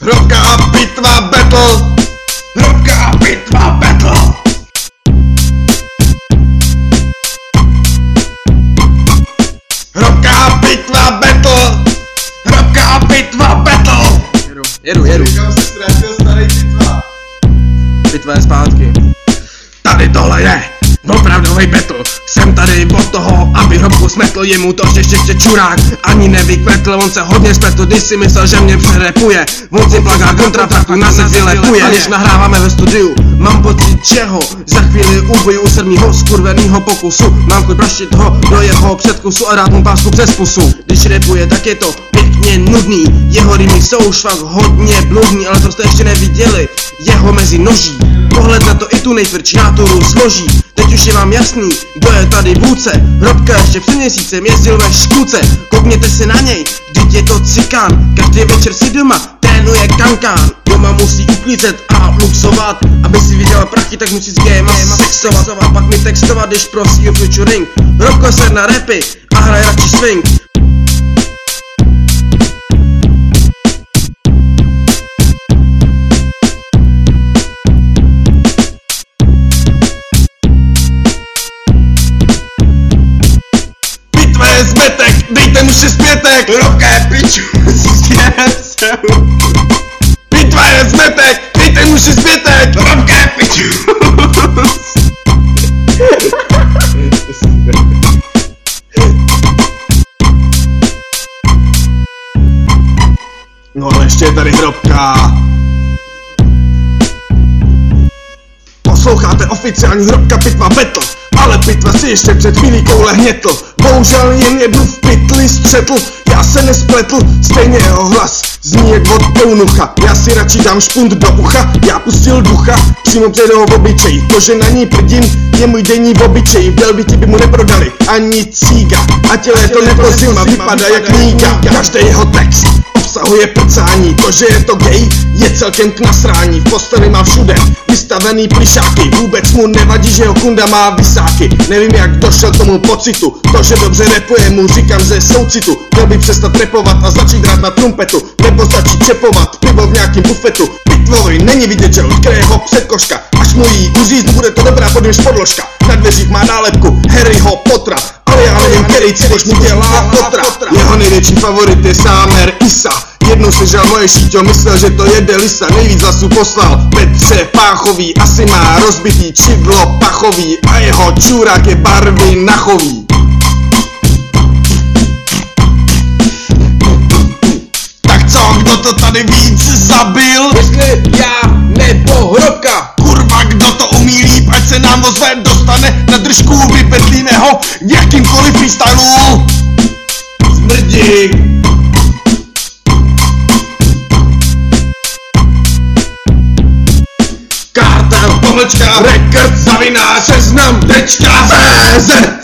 Hrobka a pitva battle! Hrobka a pitva battle! Hrobka a pitva battle! Hrobka a pitva battle! Jedu, jedu, jedu. Kam se ztratil starý pitva? Bitva je zpátky. Tady tohle je opravdový battle. Jsem tady od toho, aby hrobku smetl jemu to ještě ještě čurák. Ani nevykvetl, on se hodně spletl, když si myslel, že mě přerepuje. On si plagá kontrafaktu na se vylepuje. Když nahráváme ve studiu, mám pocit čeho. Za chvíli ubiju sedmýho skurvenýho pokusu. Mám chuť praštit ho do jeho předkusu a dát mu pásku přes pusu. Když repuje, tak je to pěkně nudný. Jeho rýmy jsou už fakt hodně bludný, ale to jste ještě neviděli. Jeho mezi noží. Pohled na to i tu nejtvrdší náturu složí. Teď už je vám jasný, kdo je tady vůdce. Hrobka ještě před měsícem jezdil ve škůce. Koukněte se na něj, vždyť je to cikán. Každý večer si doma trénuje kankán. Doma musí uklízet a luxovat. Aby si viděla prachy, tak musí s géma sexovat. A pak mi textovat, když prosí o featuring. Hrobko se na repy a hraje radši swing. Je zmetek, dejte mu šest pětek, je piču, Pitva je zmetek, dejte mu šest pětek, je piču. No ale ještě je tady hrobka. Posloucháte oficiální hrobka pitva Battle, ale pitva si ještě před chvílí koule hnětl. Bohužel jen jednu v pytli střetl, já se nespletl, stejně jeho hlas zní jak od eunucha. Já si radši dám špunt do ucha, já pustil ducha, přímo před jeho obličej. To, že na ní prdím, je můj denní obyčej. Velbiti by mu neprodali ani cíga, a těle to neprozima, vypadá jak níga. Každý jeho text obsahuje prcání To, že je to gay, je celkem k nasrání V posteli má všude vystavený plišáky Vůbec mu nevadí, že jeho kunda má vysáky. Nevím jak došel tomu pocitu To, že dobře repuje mu říkám ze soucitu. Měl by přestat repovat a začít hrát na trumpetu Nebo začít čepovat pivo v nějakým bufetu. Pitvovi není vidět, že odkryje jeho předkoška. Až mu jí uříznu, bude to dobrá podmíž podložka. Na dveřích má nálepku Harryho Pottera ale já nevím, který cíliš mu dělá potra Jeho největší favorit je Sámer Isa Jednou se žal moje šíťo, myslel, že to jede lisa Nejvíc hlasů poslal Petře Páchový Asi má rozbitý čidlo pachový A jeho čurák je barvy nachový Tak co, kdo to tady víc zabil? Jestli já nebo hrobka. Kurva, kdo to umí líp, ať se nám ozve, dostane na držku vypetlíného jakýmkoliv freestylu. Smrdík. Rekord, zavináč, seznam, tečka, CZ.